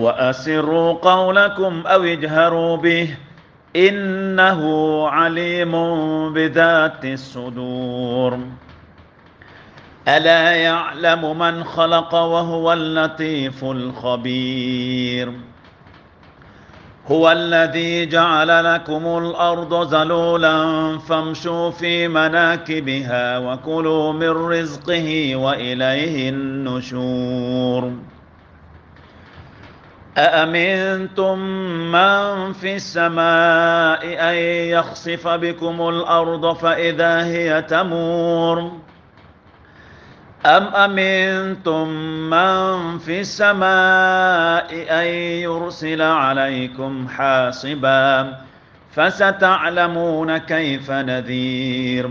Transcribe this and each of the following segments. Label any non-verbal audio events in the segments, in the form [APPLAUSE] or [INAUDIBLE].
وأسروا قولكم أو اجهروا به إنه عليم بذات الصدور. ألا يعلم من خلق وهو اللطيف الخبير. هو الذي جعل لكم الأرض ذلولا فامشوا في مناكبها وكلوا من رزقه وإليه النشور. أأمنتم من في السماء أن يخسف بكم الأرض فإذا هي تمور؟ أم أمنتم من في السماء أن يرسل عليكم حاصبا فستعلمون كيف نذير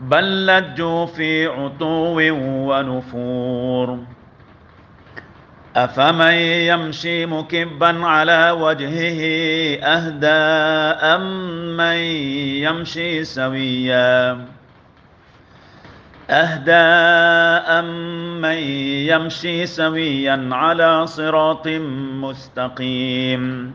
بل لجوا في عتو ونفور. أفمن يمشي مكبا على وجهه أهدى أم من يمشي سويا؟ أهدى أم من يمشي سويا على صراط مستقيم؟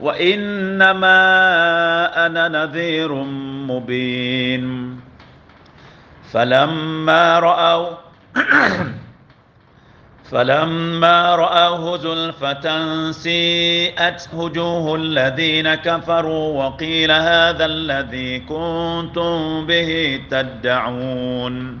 وإنما أنا نذير مبين. فلما رأوا [CLEARS THROAT] فلما رأوه زلفة سيئت وجوه الذين كفروا وقيل هذا الذي كنتم به تدعون.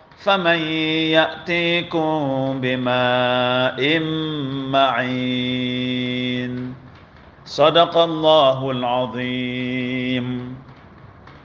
فمن يأتيكم بماء معين. صدق الله العظيم.